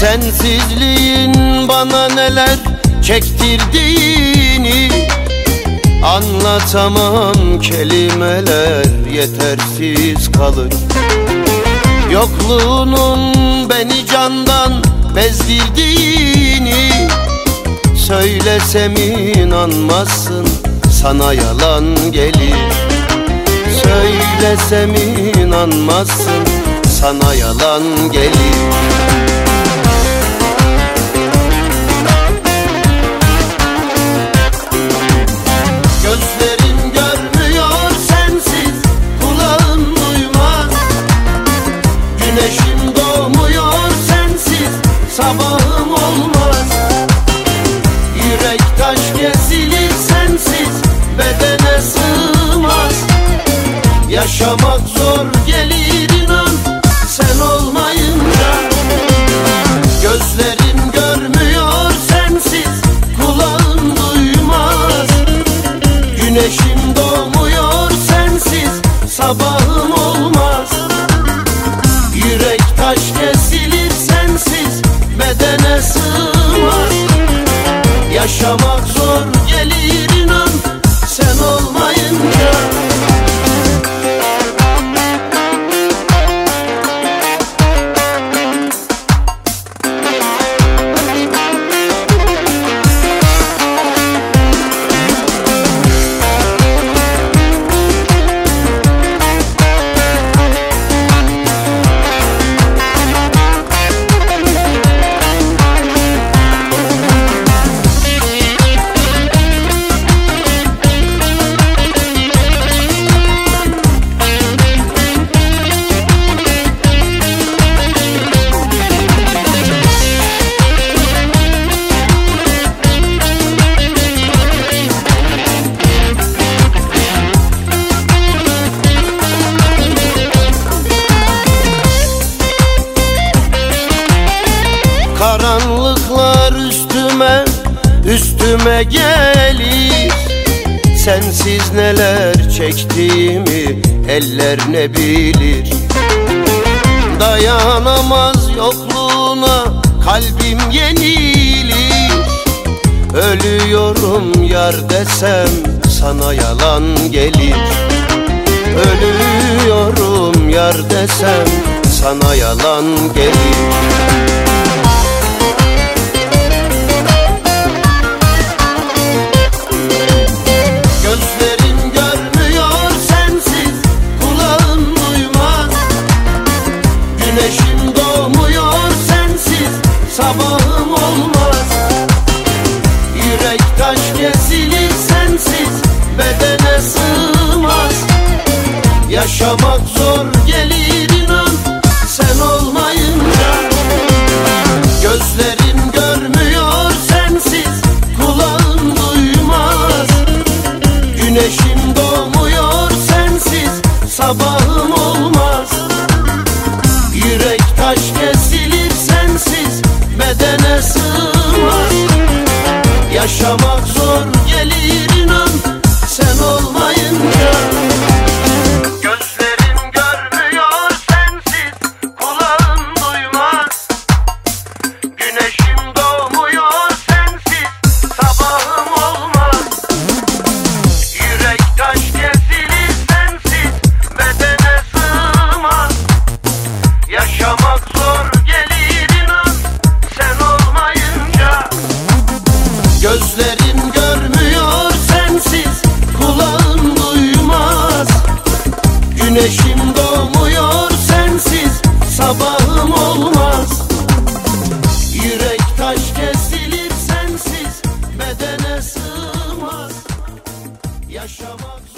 Sensizliğin bana neler çektirdiğini Anlatamam. Kelimeler yetersiz kalır. Yokluğunun beni candan bezdirdiğini Söylesem inanmazsın sana yalan gelir. Söylesem inanmazsın sana yalan gelir Sabahım olmaz. Yürek taş kesilir sensiz Bedene sığmaz. Yaşamak zor gelir inan Sen olmayınca. Gözlerin görmüyor sensiz Kulağın duymaz. Güneşim doğmuyor sensiz Sabahım üstüme gelir Sensiz neler çektiğimi eller ne bilir. Dayanamaz yokluğuna kalbim yenilir. Ölüyorum yar desem sana yalan gelir. Ölüyorum yar desem sana yalan gelir olmaz. Yürek taş kesilir sensiz Bedene sığmaz. Yaşamak zor Yaşamak taş kesilir sensiz Bedene sığmaz. Yaşamak